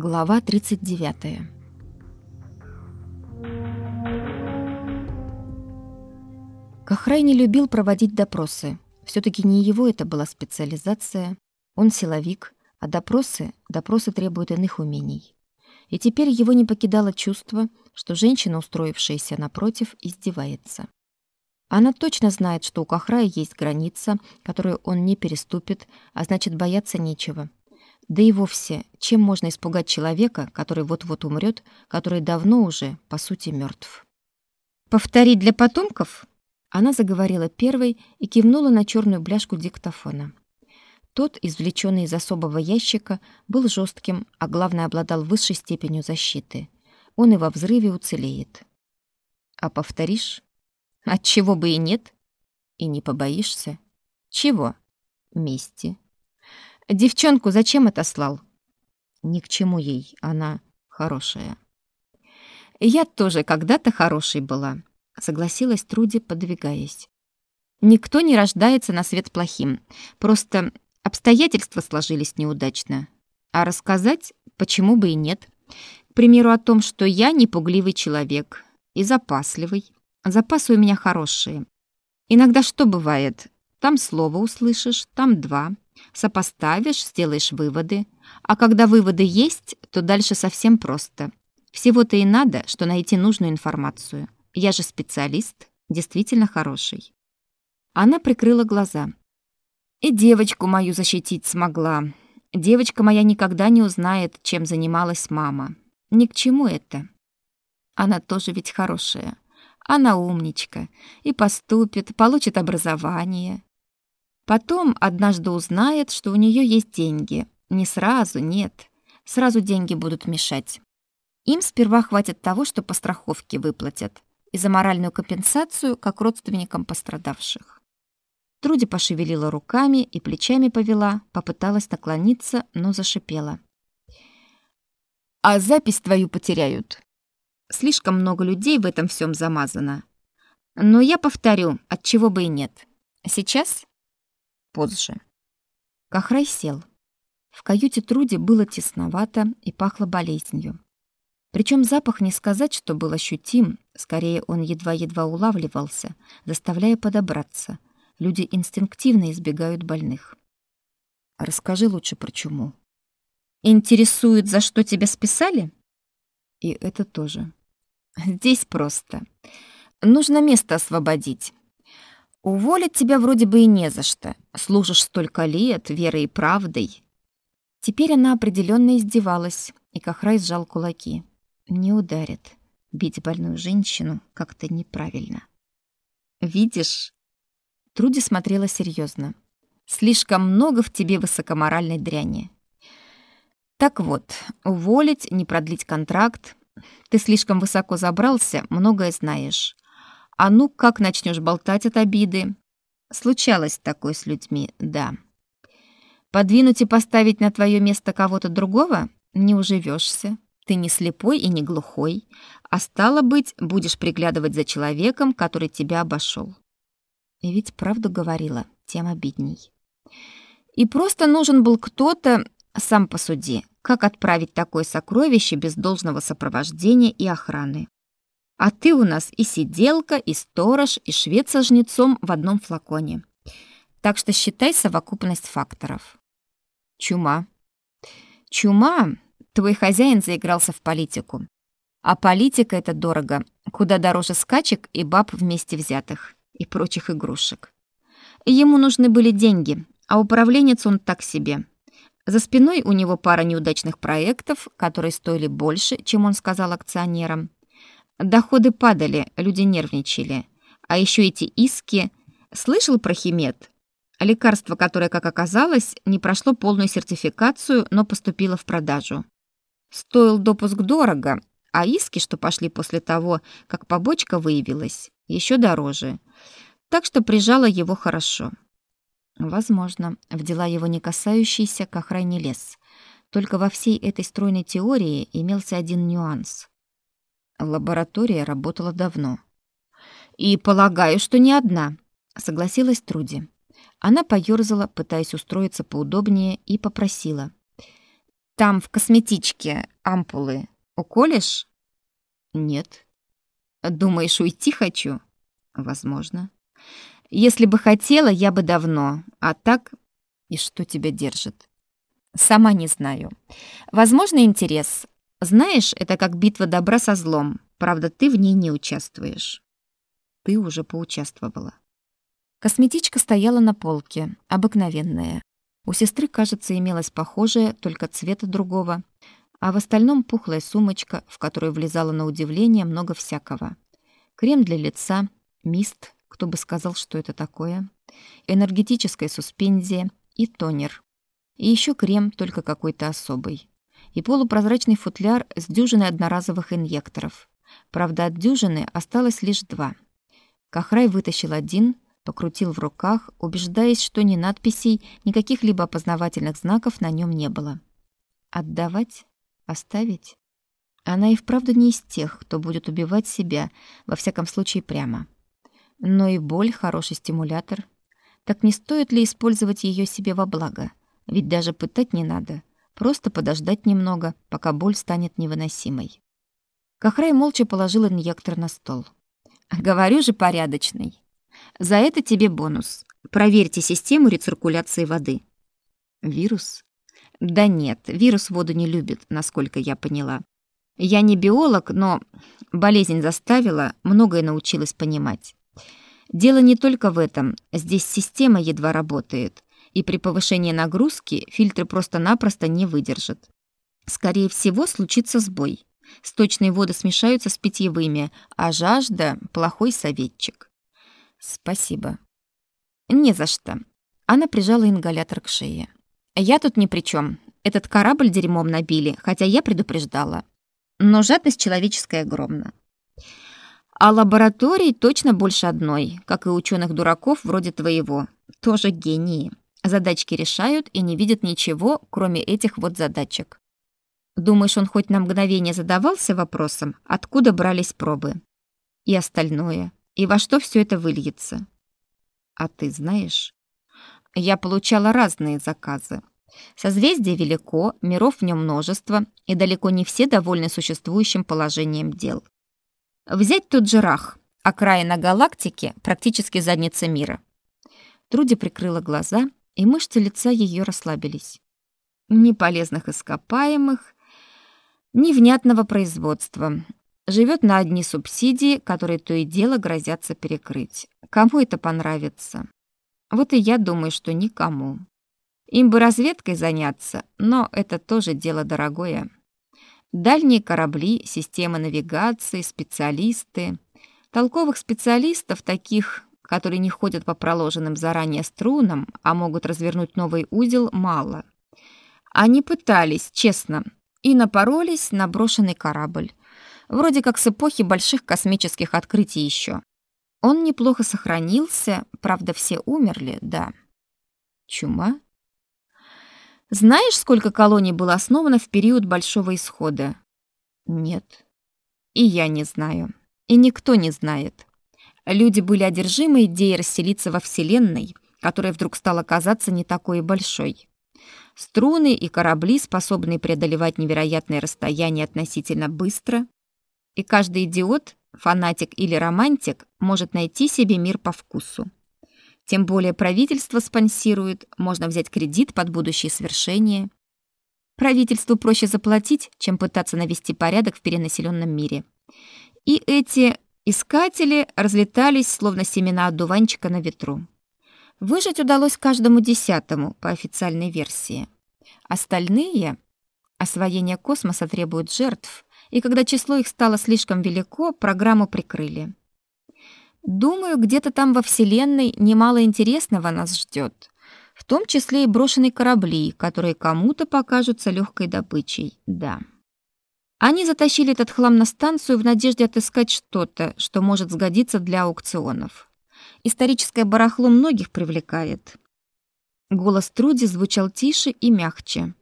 Глава 39. Кахрай не любил проводить допросы. все таки не его это была специализация. Он силовик, а допросы, допросы требуют иных умений. И теперь его не покидало чувство, что женщина, устроившаяся напротив, издевается. Она точно знает, что у Кахрая есть граница, которую он не переступит, а значит, бояться нечего. Да и вовсе, чем можно испугать человека, который вот-вот умрет, который давно уже, по сути, мертв? «Повторить для потомков?» Она заговорила первой и кивнула на черную бляшку диктофона. Тот, извлеченный из особого ящика, был жестким, а главное, обладал высшей степенью защиты. Он и во взрыве уцелеет. А повторишь? От чего бы и нет? И не побоишься? Чего? Мести. Девчонку зачем отослал? Ни к чему ей, она хорошая. Я тоже когда-то хорошей была, согласилась Труди, подвигаясь. Никто не рождается на свет плохим. Просто обстоятельства сложились неудачно. А рассказать почему бы и нет? К примеру, о том, что я непугливый человек и запасливый. Запасы у меня хорошие. Иногда что бывает? Там слово услышишь, там два, Сопоставишь, сделаешь выводы. А когда выводы есть, то дальше совсем просто. Всего-то и надо, что найти нужную информацию. Я же специалист, действительно хороший. Она прикрыла глаза. И девочку мою защитить смогла. Девочка моя никогда не узнает, чем занималась мама. Ни к чему это. Она тоже ведь хорошая. Она умничка. И поступит, получит образование. Потом однажды узнает, что у нее есть деньги. Не сразу, нет. Сразу деньги будут мешать. Им сперва хватит того, что по страховке выплатят, и за моральную компенсацию, как родственникам пострадавших. Труди пошевелила руками и плечами повела, попыталась наклониться, но зашипела. «А запись твою потеряют. Слишком много людей в этом всем замазано. Но я повторю, от чего бы и нет. Сейчас позже. Кахрай сел. В каюте Труди было тесновато и пахло болезнью. Причем запах не сказать, что был ощутим, скорее он едва-едва улавливался, заставляя подобраться. Люди инстинктивно избегают больных. Расскажи лучше про чуму. Интересует, за что тебя списали? И это тоже. Здесь просто. Нужно место освободить. Уволить тебя вроде бы и не за что. Служишь столько лет верой и правдой. Теперь она определенно издевалась, и Кахрай сжал кулаки. Не ударит. Бить больную женщину как-то неправильно. Видишь? Труди смотрела серьезно. Слишком много в тебе высокоморальной дряни. Так вот, уволить, не продлить контракт. Ты слишком высоко забрался, многое знаешь. А ну, как начнешь болтать от обиды? Случалось такое с людьми, да. Подвинуть и поставить на твое место кого-то другого не уживешься. Ты не слепой и не глухой, а стало быть, будешь приглядывать за человеком, который тебя обошел. И ведь правду говорила, тем обидней. И просто нужен был кто-то, сам посуди, как отправить такое сокровище без должного сопровождения и охраны. А ты у нас и сиделка, и сторож, и швед со жнецом в одном флаконе. Так что считай совокупность факторов. Чума. Чума. Твой хозяин заигрался в политику. А политика — это дорого. Куда дороже скачек и баб вместе взятых. И прочих игрушек. Ему нужны были деньги, а управленец он так себе. За спиной у него пара неудачных проектов, которые стоили больше, чем он сказал акционерам. Доходы падали, люди нервничали. А еще эти иски. Слышал про Химед? Лекарство, которое, как оказалось, не прошло полную сертификацию, но поступило в продажу. Стоил допуск дорого, а иски, что пошли после того, как побочка выявилась, еще дороже. Так что прижало его хорошо. Возможно, в дела его не касающиеся к охране лес. Только во всей этой стройной теории имелся один нюанс. Лаборатория работала давно. И полагаю, что не одна, согласилась Труди. Она поёрзала, пытаясь устроиться поудобнее, и попросила: Там в косметичке ампулы. Уколешь? Нет. Думаешь, уйти хочу? Возможно. Если бы хотела, я бы давно. А так... И что тебя держит? Сама не знаю. Возможно, интерес. Знаешь, это как битва добра со злом. Правда, ты в ней не участвуешь. Ты уже поучаствовала. Косметичка стояла на полке, обыкновенная. У сестры, кажется, имелась похожая, только цвета другого, а в остальном пухлая сумочка, в которую влезало на удивление много всякого. Крем для лица, мист, кто бы сказал, что это такое, энергетическая суспензия и тонер. И еще крем, только какой-то особый. И полупрозрачный футляр с дюжиной одноразовых инъекторов. Правда, от дюжины осталось лишь два. Кахрай вытащил один, покрутил в руках, убеждаясь, что ни надписей, ни каких-либо опознавательных знаков на нем не было. Отдавать? Оставить? Она и вправду не из тех, кто будет убивать себя, во всяком случае прямо. Но и боль — хороший стимулятор. Так не стоит ли использовать ее себе во благо? Ведь даже пытать не надо. Просто подождать немного, пока боль станет невыносимой. Кахрай молча положил инъектор на стол. «Говорю же, порядочный. За это тебе бонус. Проверьте систему рециркуляции воды». «Вирус?» «Да нет, вирус воду не любит, насколько я поняла. Я не биолог, но болезнь заставила, многое научилась понимать. Дело не только в этом. Здесь система едва работает, и при повышении нагрузки фильтры просто-напросто не выдержат. Скорее всего, случится сбой. Сточные воды смешаются с питьевыми, а жажда — плохой советчик. Спасибо. Не за что. Она прижала ингалятор к шее. Я тут ни при чем. Этот корабль дерьмом набили, хотя я предупреждала. Но жадность человеческая огромна. А лабораторий точно больше одной, как и ученых дураков вроде твоего. Тоже гении. Задачки решают и не видят ничего, кроме этих вот задачек. Думаешь, он хоть на мгновение задавался вопросом, откуда брались пробы? И остальное. И во что все это выльется? А ты знаешь? Я получала разные заказы. Созвездие велико, миров в нем множество, и далеко не все довольны существующим положением дел. Взять тот же Рах, окраина галактики, практически задница мира. Труди прикрыла глаза, и мышцы лица ее расслабились. Ни полезных ископаемых, ни внятного производства. Живет на одни субсидии, которые то и дело грозятся перекрыть. Кому это понравится? Вот и я думаю, что никому. Им бы разведкой заняться, но это тоже дело дорогое. Дальние корабли, системы навигации, специалисты. Толковых специалистов, таких, которые не ходят по проложенным заранее струнам, а могут развернуть новый узел, мало. Они пытались, честно, и напоролись на брошенный корабль. Вроде как с эпохи больших космических открытий еще. Он неплохо сохранился, правда, все умерли, да. Чума? Знаешь, сколько колоний было основано в период Большого Исхода? Нет. И я не знаю. И никто не знает. Люди были одержимы идеей расселиться во Вселенной, которая вдруг стала казаться не такой большой. Струны и корабли, способные преодолевать невероятные расстояния относительно быстро. И каждый идиот, фанатик или романтик может найти себе мир по вкусу. Тем более правительство спонсирует, можно взять кредит под будущее свершение. Правительству проще заплатить, чем пытаться навести порядок в перенаселенном мире. И эти искатели разлетались, словно семена одуванчика на ветру. Выжить удалось каждому десятому, по официальной версии. Остальные... Освоение космоса требует жертв, и когда число их стало слишком велико, программу прикрыли. Думаю, где-то там во Вселенной немало интересного нас ждет, в том числе и брошенные корабли, которые кому-то покажутся легкой добычей, да. Они затащили этот хлам на станцию в надежде отыскать что-то, что может сгодиться для аукционов. Историческое барахло многих привлекает. Голос Труди звучал тише и мягче.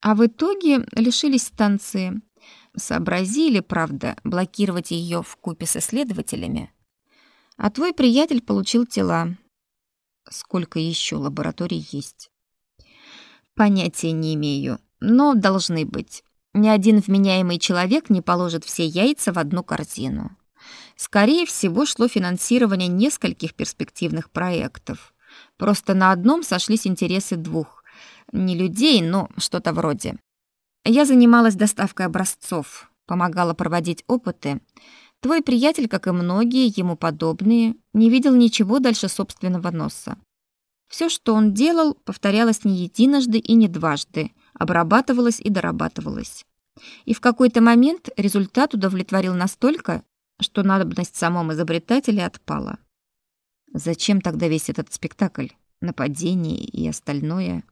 А в итоге лишились станции. Сообразили, правда, блокировать ее в купе с исследователями, а твой приятель получил тела. Сколько еще лабораторий есть? Понятия не имею, но должны быть. Ни один вменяемый человек не положит все яйца в одну корзину. Скорее всего, шло финансирование нескольких перспективных проектов. Просто на одном сошлись интересы двух. Не людей, но что-то вроде. Я занималась доставкой образцов, помогала проводить опыты. Твой приятель, как и многие ему подобные, не видел ничего дальше собственного носа. Все, что он делал, повторялось не единожды и не дважды, обрабатывалось и дорабатывалось. И в какой-то момент результат удовлетворил настолько, что надобность в самом изобретателе отпала. Зачем тогда весь этот спектакль? Нападение и остальное?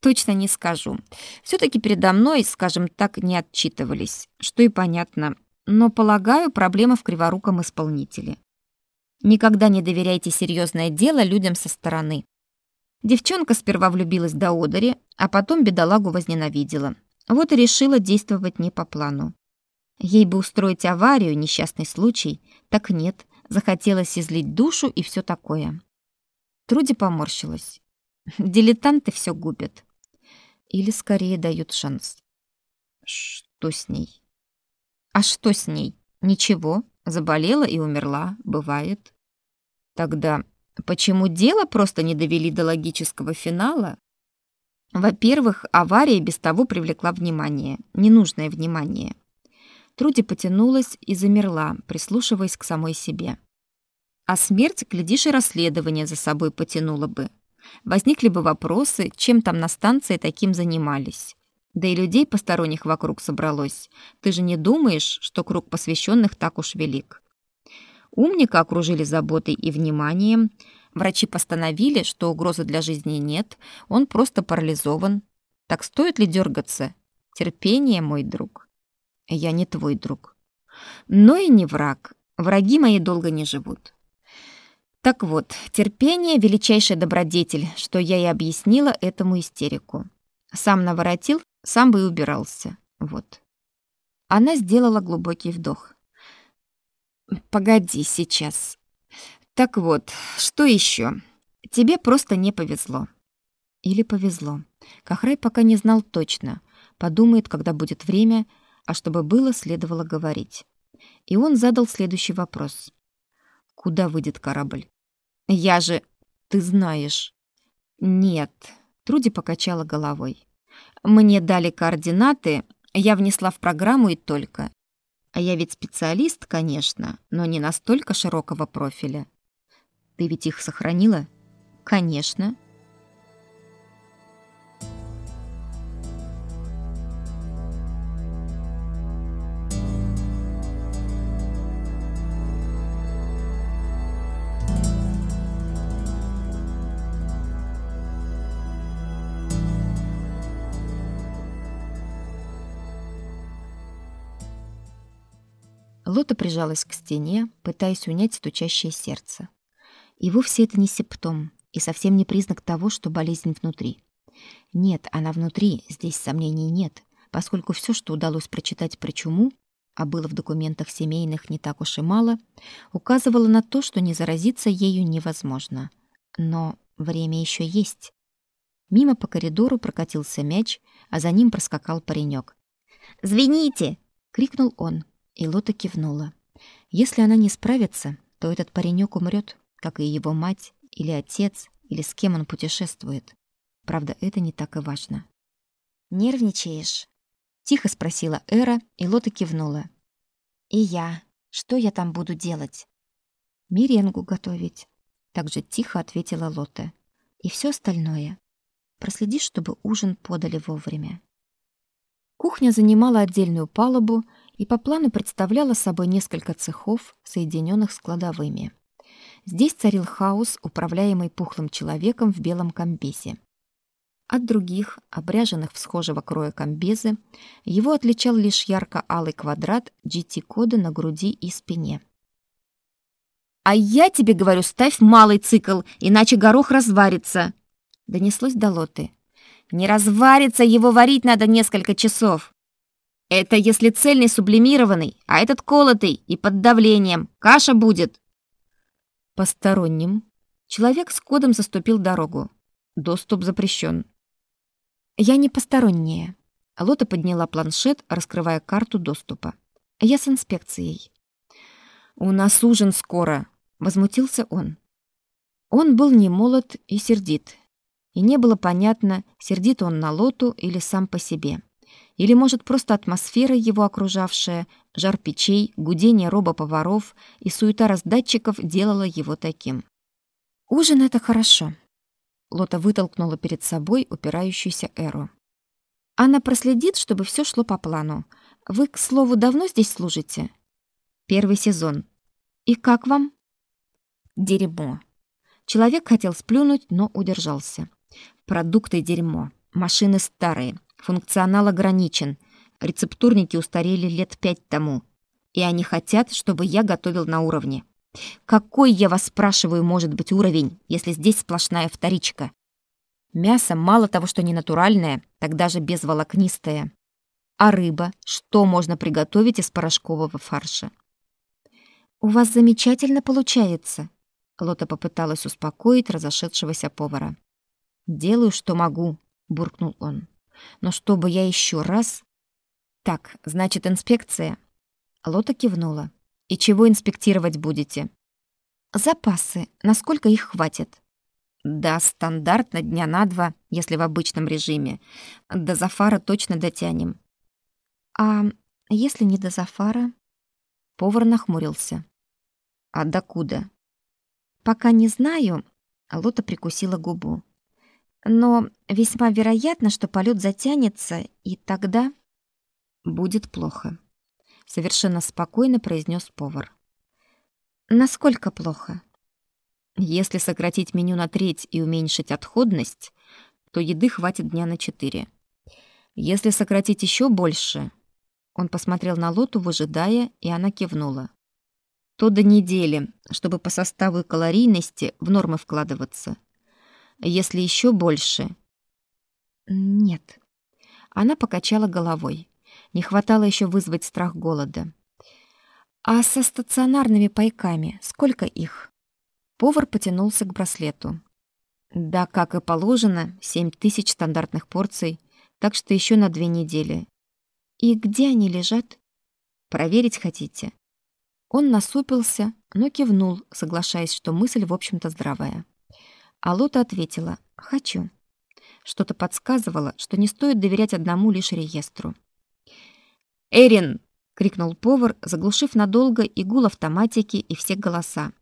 Точно не скажу. все таки передо мной, скажем так, не отчитывались, что и понятно. Но, полагаю, проблема в криворуком исполнителе. Никогда не доверяйте серьезное дело людям со стороны. Девчонка сперва влюбилась до одери, а потом бедолагу возненавидела. Вот и решила действовать не по плану. Ей бы устроить аварию, несчастный случай, так нет, захотелось излить душу и все такое. Труди поморщилась. Дилетанты все губят. Или скорее дают шанс. Что с ней? А что с ней? Ничего, заболела и умерла, бывает. Тогда почему дело просто не довели до логического финала? Во-первых, авария без того привлекла внимание, ненужное внимание. Труди потянулась и замерла, прислушиваясь к самой себе. А смерть, глядишь, и расследование за собой потянуло бы. Возникли бы вопросы, чем там на станции таким занимались. Да и людей посторонних вокруг собралось. Ты же не думаешь, что круг посвященных так уж велик. Умника окружили заботой и вниманием. Врачи постановили, что угрозы для жизни нет, он просто парализован. Так стоит ли дергаться? Терпение, мой друг. Я не твой друг. Но и не враг. Враги мои долго не живут. Так вот, терпение — величайший добродетель, что я и объяснила этому истерику. Сам наворотил, сам бы и убирался. Вот. Она сделала глубокий вдох. Погоди сейчас. Так вот, что еще? Тебе просто не повезло. Или повезло. Кахрай пока не знал точно. Подумает, когда будет время, а чтобы было, следовало говорить. И он задал следующий вопрос. Куда выйдет корабль? Я же... Ты знаешь. Нет. Труди покачала головой. Мне дали координаты, я внесла в программу и только. А я ведь специалист, конечно, но не настолько широкого профиля. Ты ведь их сохранила? Конечно. Лота прижалась к стене, пытаясь унять стучащее сердце. И вовсе это не симптом, и совсем не признак того, что болезнь внутри. Нет, она внутри, здесь сомнений нет, поскольку все, что удалось прочитать про чуму, а было в документах семейных не так уж и мало, указывало на то, что не заразиться ею невозможно. Но время еще есть. Мимо по коридору прокатился мяч, а за ним проскакал паренек. «Звените!» — крикнул он. И Лота кивнула. Если она не справится, то этот паренек умрет, как и его мать или отец, или с кем он путешествует. Правда, это не так и важно. «Нервничаешь?» — тихо спросила Эра, и Лота кивнула. «И я. Что я там буду делать?» «Меренгу готовить», — так же тихо ответила Лота. «И все остальное. Проследи, чтобы ужин подали вовремя». Кухня занимала отдельную палубу, и по плану представляла собой несколько цехов, соединенных с кладовыми. Здесь царил хаос, управляемый пухлым человеком в белом комбезе. От других, обряженных в схожего кроя комбезы, его отличал лишь ярко-алый квадрат GT-кода на груди и спине. «А я тебе говорю, ставь малый цикл, иначе горох разварится!» Донеслось до лоты. «Не разварится, его варить надо несколько часов!» Это если цельный сублимированный, а этот колотый и под давлением. Каша будет. Посторонним. Человек с кодом заступил дорогу. Доступ запрещен. Я не посторонняя. Лота подняла планшет, раскрывая карту доступа. Я с инспекцией. У нас ужин скоро, возмутился он. Он был не молод и сердит. И не было понятно, сердит он на Лоту или сам по себе. Или, может, просто атмосфера его окружавшая, жар печей, гудение робоповаров и суета раздатчиков делала его таким. «Ужин — это хорошо», — Лота вытолкнула перед собой упирающуюся Эру. «Она проследит, чтобы все шло по плану. Вы, к слову, давно здесь служите?» «Первый сезон. И как вам?» «Дерьмо». Человек хотел сплюнуть, но удержался. «Продукты — дерьмо. Машины старые. Функционал ограничен. Рецептурники устарели лет пять тому. И они хотят, чтобы я готовил на уровне. Какой, я вас спрашиваю, может быть уровень, если здесь сплошная вторичка? Мясо мало того, что не натуральное, так даже безволокнистое. А рыба? Что можно приготовить из порошкового фарша? У вас замечательно получается. Лота попыталась успокоить разошедшегося повара. Делаю, что могу, буркнул он. Но чтобы я еще раз... Так, значит, инспекция. Лота кивнула. И чего инспектировать будете? Запасы. Насколько их хватит? Да, стандартно дня на два, если в обычном режиме. До Зафара точно дотянем. А если не до Зафара? Повар нахмурился. А докуда? Пока не знаю. Лота прикусила губу. Но весьма вероятно, что полет затянется, и тогда будет плохо, совершенно спокойно произнес повар. Насколько плохо? Если сократить меню на треть и уменьшить отходность, то еды хватит дня на четыре. Если сократить еще больше, он посмотрел на Лоту, выжидая, и она кивнула. То до недели, чтобы по составу и калорийности в нормы вкладываться если еще больше. Нет. Она покачала головой. Не хватало еще вызвать страх голода. А со стационарными пайками сколько их? Повар потянулся к браслету. Да, как и положено, семь тысяч стандартных порций, так что еще на две недели. И где они лежат? Проверить хотите? Он насупился, но кивнул, соглашаясь, что мысль, в общем-то, здравая. А Лота ответила «Хочу». Что-то подсказывало, что не стоит доверять одному лишь реестру. «Эрин!» — крикнул повар, заглушив надолго и автоматики и все голоса.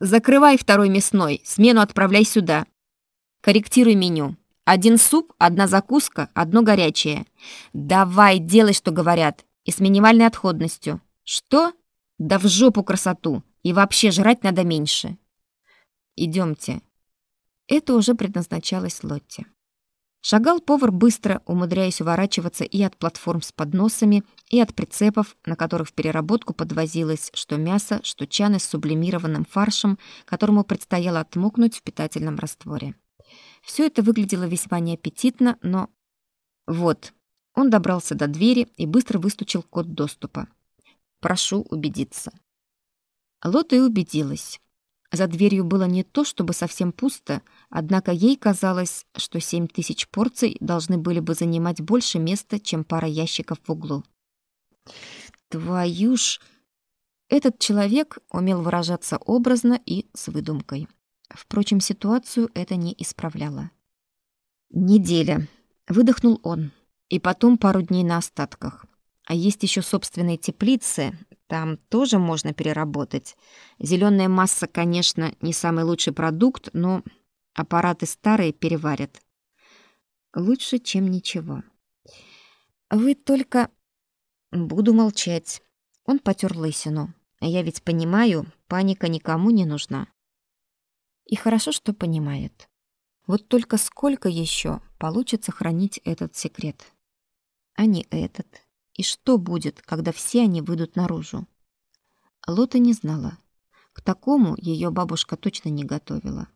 «Закрывай второй мясной, смену отправляй сюда. Корректируй меню. Один суп, одна закуска, одно горячее. Давай, делай, что говорят, и с минимальной отходностью. Что? Да в жопу красоту. И вообще жрать надо меньше. Идемте, это уже предназначалось Лотте. Шагал повар быстро, умудряясь уворачиваться и от платформ с подносами, и от прицепов, на которых в переработку подвозилось что мясо, что чаны с сублимированным фаршем, которому предстояло отмокнуть в питательном растворе. Все это выглядело весьма неаппетитно, но... Вот, он добрался до двери и быстро выстучил код доступа. «Прошу убедиться». Лота и убедилась. За дверью было не то, чтобы совсем пусто, однако ей казалось, что семь тысяч порций должны были бы занимать больше места, чем пара ящиков в углу. Твою ж... Этот человек умел выражаться образно и с выдумкой. Впрочем, ситуацию это не исправляло. «Неделя», — выдохнул он, и потом пару дней на остатках. А есть еще собственные теплицы, там тоже можно переработать. Зеленая масса, конечно, не самый лучший продукт, но аппараты старые переварят. Лучше, чем ничего. Вы только... Буду молчать. Он потер лысину. Я ведь понимаю, паника никому не нужна. И хорошо, что понимает. Вот только сколько еще получится хранить этот секрет? А не этот. И что будет, когда все они выйдут наружу? Лота не знала. К такому ее бабушка точно не готовила.